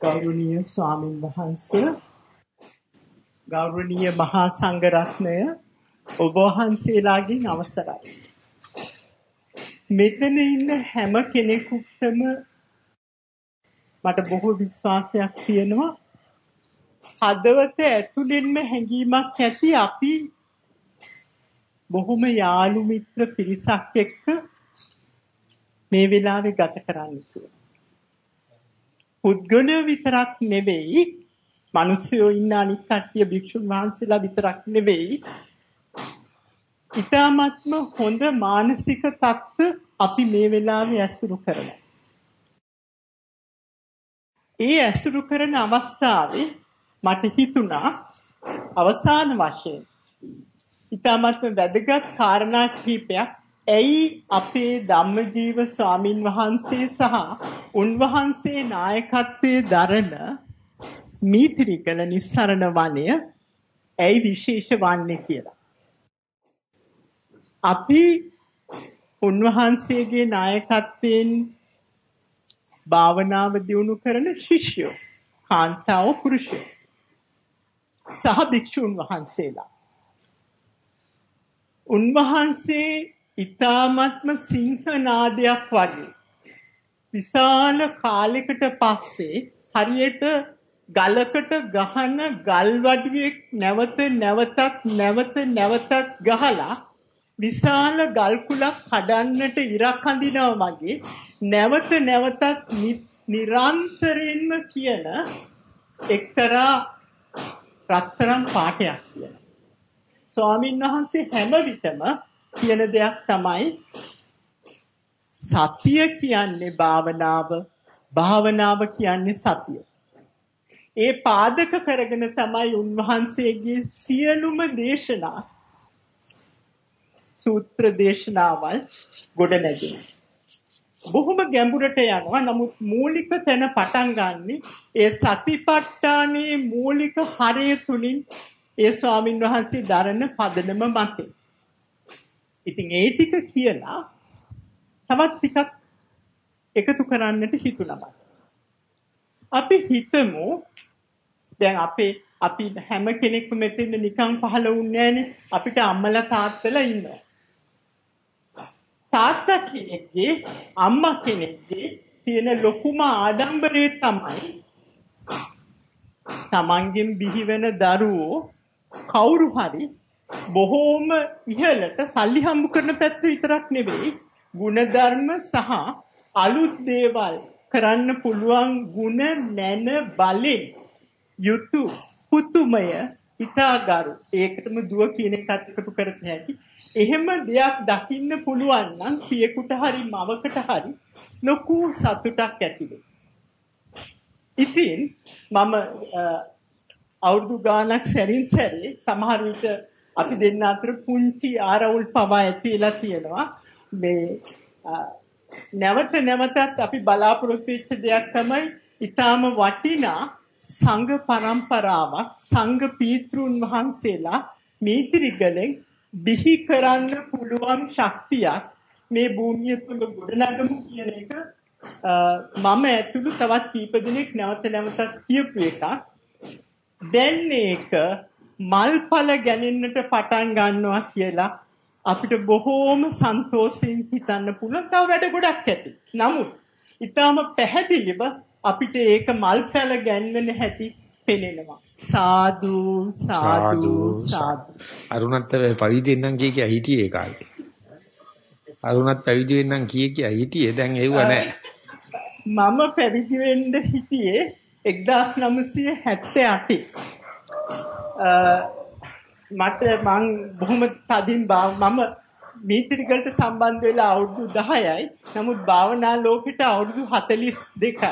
ගෞරවනීය ස්වාමින් වහන්සේ ගෞරවනීය මහා සංඝරත්නය ඔබ වහන්සේලාගෙන් අවසරයි. මෙතන ඉන්න හැම කෙනෙකුටම මට බොහෝ විශ්වාසයක් තියෙනවා. හදවත ඇතුළෙන්ම හැඟීමක් ඇති අපි බොහොම යාළු මිත්‍ර පිරිසක් එක්ක මේ වෙලාවේ ගත කරන්න කියලා. පුද්ගලය විතරක් නෙවෙයි, මිනිස්සුયો ඉන්න අනිත් කට්ටිය භික්ෂුන් වහන්සේලා විතරක් නෙවෙයි. ඊටාත්ම හොඳ මානසික තත්ත්ව අපි මේ වෙලාවේ ඇසුරු කරනවා. ඒ ඇසුරු කරන අවස්ථාවේ මට හිතුණා අවසාන වශයෙන් ඊටාත්ම වැදගත් කාරණා කිහිපයක් ඇයි අපේ ධම්මජීව ස්වාමින් වහන්සේ සහ උන්වහන්සේ නායකත්වයේ දරන මීත්‍රිකල නිස්සරණ වනය ඇයි විශේෂ වන්නේ කියලා. අපි උන්වහන්සේගේ නායකත්වයෙන් භාවනාව දියුණු කරන ශිෂ්‍යෝ කාන්තාව පුරුෂයෝ සහ භික්ෂුන් වහන්සේලා උන්වහන්සේ ඊ타ත්ම සිංහනාදයක් වගේ විශාල කාලයකට පස්සේ හරියට ගලකට ගහන ගල් වඩුවෙක් නැවත නැවතත් නැවත නැවතත් ගහලා විශාල ගල් කුලක් කඩන්නට ඉරක් අඳිනවා වගේ නැවත නැවතත් නිරන්තරයෙන්ම කියන එක්තරා රත්තරන් පාටයක් කියන. ස්වාමීන් වහන්සේ හැම විටම කියන දෙයක් තමයි සතිය කියන්නේ භාවනාව භාවනාව කියන්නේ සතිය. ඒ පාදක කරගෙන තමයි උන්වහන්සේගේ සියලුම දේශනා සූත්‍ර දේශනාවල් ගොඩ නැගෙන්නේ. බොහොම ගැඹුරට යනවා. නමුත් මූලික තැන පටන් ගන්නෙ ඒ සතිපට්ඨානයේ මූලික හරය තුලින් ඒ ස්වාමින් වහන්සේ දරන පදනම මතේ. ඉතින් ඒ ටික කියලා තවත් ටිකක් එකතු කරන්නට හිතුණා. අපි හිතමු දැන් අපේ අපි හැම කෙනෙක්ම මෙතන නිකන් පහළ වුණේ නැහනේ අපිට අම්මලා තාත්තලා ඉන්නවා. තාත්තා කෙනෙක්ගේ අම්මා කෙනෙක්ගේ තියෙන ලොකුම ආඩම්බරය තමයි තමන්ගෙන් බිහිවෙන දරුවෝ කවුරු හරි බොහෝම ඉහළට සල්ලි හම්බ කරන පැත්ත විතරක් නෙවෙයි ಗುಣධර්ම සහ අලුත් දේවල් කරන්න පුළුවන් ಗುಣ නැන බලෙන් යුතු පුතුමය ඊටාගරු ඒකටම දුව කියන එකත් එකතු කරත් හැකි. එහෙම දෙයක් දකින්න පුළුවන් නම් පියෙකුට හරි මවකට හරි ලොකු සතුටක් ඇති ඉතින් මම අවුරුදු ගාණක් සැරින් සැරේ සමහර විට අපි දෙන්න අතර පුංචි ආරවුල් පවා ඇතිලා තියෙනවා මේ නැවත නැවතත් අපි බලාපොරොත්තු වෙච්ච දෙයක් තමයි ඊටාම වටිනා සංඝ පරම්පරාවක් සංඝ පීතෘන් වහන්සේලා මේතිරිගලෙන් බිහි කරන්න පුළුවන් ශක්තියක් මේ භූමිය තුල ගොඩනගමු කියන එක මම ඇතුළු තවත් කීප දෙනෙක් නැවත නැවතත් කියපු එකක්. දැන් මේක මල්ඵල ගැනෙන්නට පටන් ගන්නවා කියලා අපිට බොහෝම සන්තෝෂයෙන් හිතන්න පුළුවන්. තව වැඩ ගොඩක් ඇති. නමුත් ඊටාම පැහැදිලිව අපිට ඒක මල්ඵල ගැන්වෙන හැටි පෙනෙනවා. සාදු සාදු සාදු. අරුණත් පවිදි වෙන්නම් කිය කිය හිටියේ ඒ කාලේ. අරුණත් පැවිදි වෙන්නම් කිය කිය හිටියේ දැන් එව්ව නැහැ. මම පැවිදි වෙන්න හිටියේ 1978. මට මං බොහොම තදින් මම මීත්‍රිකලට සම්බන්ධ වෙලා අවුරුදු 10යි. නමුත් භාවනා ලෝකෙට අවුරුදු 42යි.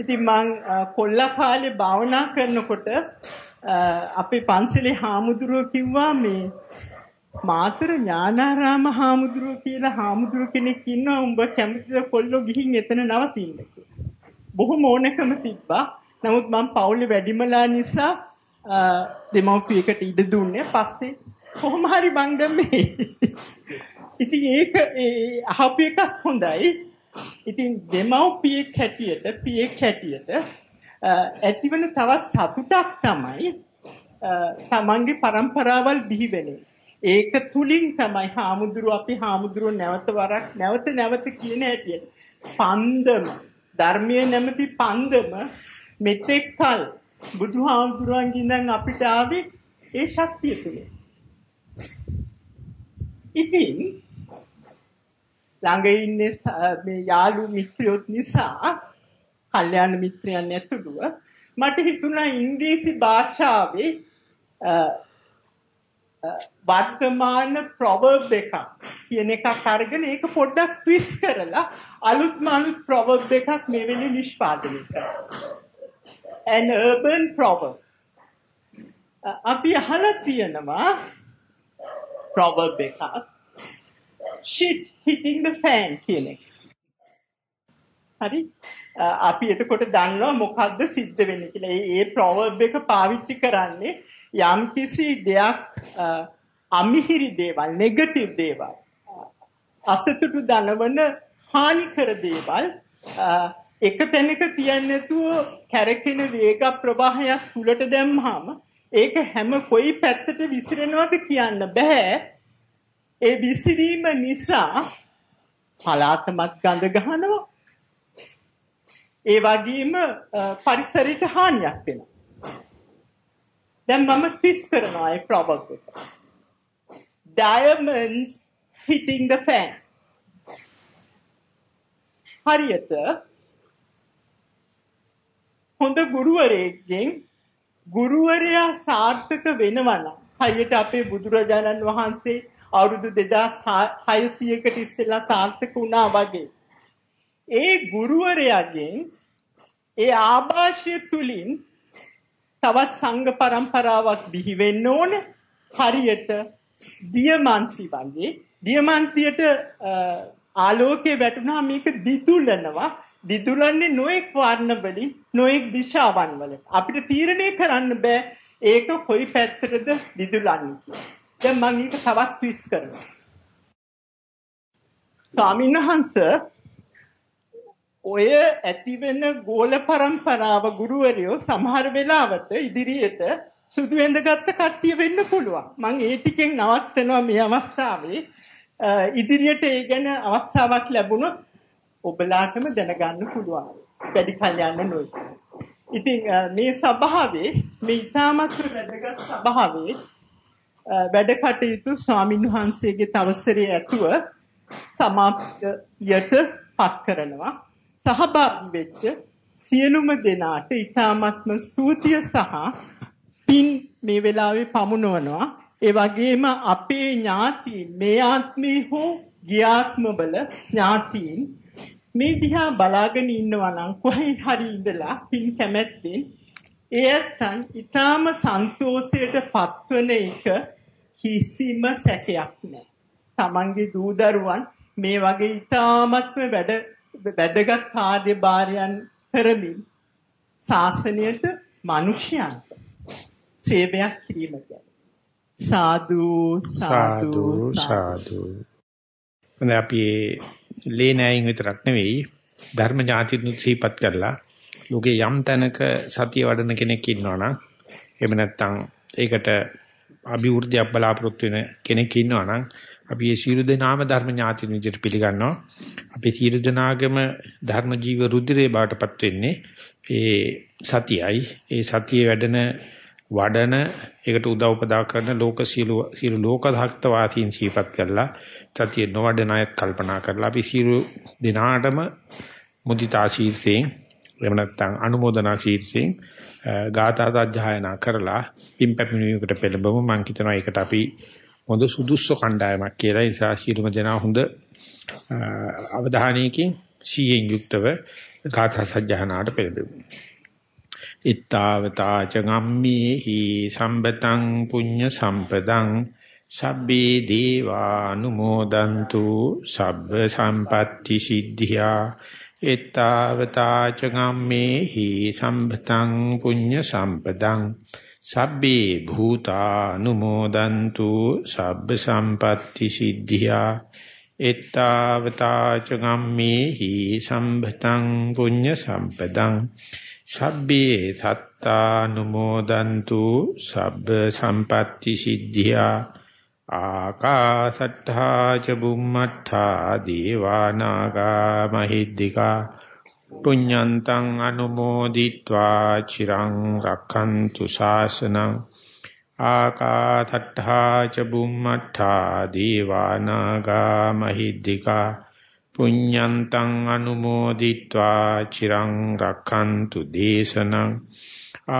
ඉතින් මං කොල්ලා කාලේ භාවනා කරනකොට අපේ පන්සලේ හාමුදුරුවෝ කිව්වා මේ මාතර ඥානාරාම හාමුදුරුවෝ කියලා හාමුදුරුවෝ කෙනෙක් ඉන්නවා උඹ කැමතිද කොල්ලෝ ගිහින් එතන නවතින්න බොහොම ඕනකම තිබ්බා. නමුත් මම පවුලේ වැඩිමලා නිසා දෙමව්පියකට ඉඩ දුන්නේ. පස්සේ කොහොම හරි මං දැම්මේ. ඉතින් ඒක ඒ අහපු එකත් හොඳයි. ඉතින් දෙමව්පියෙක් හැටියට පියෙක් හැටියට ඇතිවන තවත් සතුටක් තමයි තමන්ගේ પરම්පරාවල් බිහි වෙන්නේ. ඒක තුලින් තමයි හාමුදුරුව අපි හාමුදුරුව නැවත වරක් නැවත නැවත කියන හැටියට පන්දම ධර්මයේ නැමැති පන්දම මෙතෙක් කල බුදුහාමුදුරුවන්ගෙන් අපිට ආවේ ඒ ශක්තිය තුලින්. ඉතින් ළඟ ඉන්නේ මේ යාළු මිත්‍රයොත් නිසා කල්යාණ මිත්‍රයන් ඇතුළුව මට හිතුණා ඉංග්‍රීසි භාෂාවේ වර්තමාන ප්‍රොවර්බ් එකක් කියන එකක් අරගෙන ඒක පොඩ්ඩක් ට්විස් කරලා අලුත්ම අලුත් ප්‍රොවර්බ් එකක් මේ වෙලේ නිෂ්පාදනය කරනවා. An urban proverb. Uh, අපි අහලා තියෙනවා proverb එකක් shit hitting the fan කියන එක. හරි? Uh, අපි එතකොට දන්නවා මොකද්ද සිද්ධ වෙන්නේ කියලා. ඒ proverb එක පාවිච්චි කරන්නේ යම් කිසි දෙයක් uh, අමිහිරි දේවල්, නෙගටිව් දේවල්, අසතුටු දනවන හානිකර දේවල් එක තැනක තියන්නේ නැතුව කැරකෙන වේග ප්‍රවාහයක් තුලට දැම්මහම ඒක හැම කොයි පැත්තට විසිරෙනවද කියන්න බෑ. ඒ විසිරීම නිසා පලාතමත් ගඳ ගහනවා. ඒ වගේම පරිසරයට හානියක් වෙනවා. දැන් මම ට්විස් කරනවා ඒ ප්‍රොබබ් එක. diamonds hitting the fan. හරියට හොඳ ගුරුවරයෙක්ගෙන් ගුරුවරයා සාර්ථක වෙනවා නම් හරියට අපේ බුදුරජාණන් වහන්සේ අවුරුදු 2600කට ඉස්සෙල්ලා සාර්ථක වුණා වගේ. ඒ ගුරුවරයාගෙන් ඒ ආభాෂය තුලින් තවත් සංඝ પરම්පරාවක් බිහි වෙන්න ඕන. හරියට දියමන්ති වගේ. දියමන්තියට ආලෝකේ වැටුණා. මේක දිතුලනවා. දිදුලන්නේ නොඑක් වර්ණ වලින් නොඑක් දිශාවන් වල අපිට තීරණය කරන්න බෑ ඒක කොයි පැත්තටද දිදුලන්නේ කියලා දැන් මම ඊට තවත් ට්විස් කරනවා ස්වාමීන් වහන්සේ ඔය ඇතිවෙන ගෝල પરම්පරාව ගුරුවරයෝ සමහර වෙලාවට ඉදිරියට සුදු ඇඳගත්ත කට්ටිය වෙන්න පුළුවන්. මම ඒ ටිකෙන් නවත්තනවා මේ අවස්ථාවේ. ඉදිරියට ඒ ගැන අවස්ථාවක් ලැබුණොත් ඔබලාටම දැනගන්න පුළුවන්. වැඩි කල් යන්න නොයි. ඉතින් මේ සභාවේ මේ ඉතාමත් වැදගත් සභාවේ වැඩ කටයුතු ස්වාමින් වහන්සේගේ තවසරේ ඇතුව සමාප්තියට පත් කරනවා. සහභාගී වෙච්ච සියලුම දෙනාට ඊ타මත්ම ස්තුතිය සහ පින් මේ වෙලාවේ පමුණවනවා. ඒ වගේම අපේ ඥාතීන් මේ ආත්මේ හෝ ගියාත්මවල ඥාතීන් මේ දිහා බලාගෙන ඉන්නවා නම් කොහේ හරි ඉඳලා පින් කැමැත්තෙන් එයත්න් ඊටාම සන්තෝෂයට පත්වන එක කිසිම සැකයක් නැහැ. Tamange දූ දරුවන් මේ වගේ ඊටාමත්ම වැඩ වැදගත් කාර්යභාරයන් කරමින් ශාසනයට මිනිසයන්ට සේවයක් කිරීම සාදු සාදු සාදු මම අපි ලේ නෑයින් විතරක් නෙවෙයි ධර්ම ඥාතිනුත් සිහිපත් කරලා ලෝකේ යම් තැනක සතිය වඩන කෙනෙක් ඉන්නවනම් එහෙම නැත්නම් ඒකට අභිවෘද්ධියක් බලාපොරොත්තු වෙන කෙනෙක් ඉන්නවනම් අපි මේ සියලු දෙනාම ධර්ම ඥාතින් විදිහට පිළිගන්නවා. අපි සියලු දෙනාගේම ධර්ම ජීව රුධිරේ බාටපත් වෙන්නේ ඒ සතියයි. ඒ සතියේ වැඩෙන වඩන ඒකට උදව් උපදා කරන ලෝක සියලු සියලු ලෝක ධක්ත වාසීන් සීපත් කරලා සතිය නොවැඩෙන අයත් කල්පනා කරලා අපි සියලු දිනාටම මුදිතා ශීර්ෂයෙන් එහෙම නැත්නම් අනුමೋದනා ශීර්ෂයෙන් ගාථා සජ්ජායනා කරලා පින්පැමිණීමකට පෙළඹවමු මම හිතනවා ඒකට අපි හොඳ සුදුස්සු කණ්ඩායමක් කියලා. ඒ නිසා සියලුම දෙනා හොඳ අවධානයකින් සීයෙන් යුක්තව ගාථා සජ්ජහනාට පෙළඹෙමු. Ittavata චගම්මේහි සම්බතං පුඤ්ඤ සම්පදං සබ්බේ දීවානුමෝදන්තු සබ්බ සම්පatti සිද්ධියා ittavata චගම්මේහි සම්බතං පුඤ්ඤ සම්පදං සබ්බේ භූතානුමෝදන්තු සබ්බ සම්පatti සිද්ධියා එත්තාවතා ච ගම්මේහි සම්භතං පුඤ්ඤ සම්පදං සබ්බේ සත්තානුමෝදන්තු සබ්බ සම්පatti සිද්ධියා ආකාසට්ඨා ච බුම්මට්ඨා දීවානාගා මහිද්దికා පුඤ්ඤන්තං අනුමෝදිත්වා චිරං රක්ඛන්තු ශාසනං ආකාසට්ඨා ච බුම්මට්ඨා දීවානාගා මහිද්దికා පුඤ්ඤන්තං අනුමෝදිत्वा චිරං රක්ඛන්තු දේශනං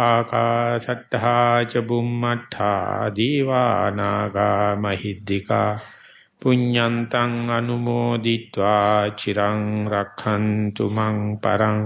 ආකාශට්ඨා ච බුම්මඨා දීවානාගා මහිද්దికා පුඤ්ඤන්තං අනුමෝදිत्वा චිරං රක්ඛන්තු මං පරං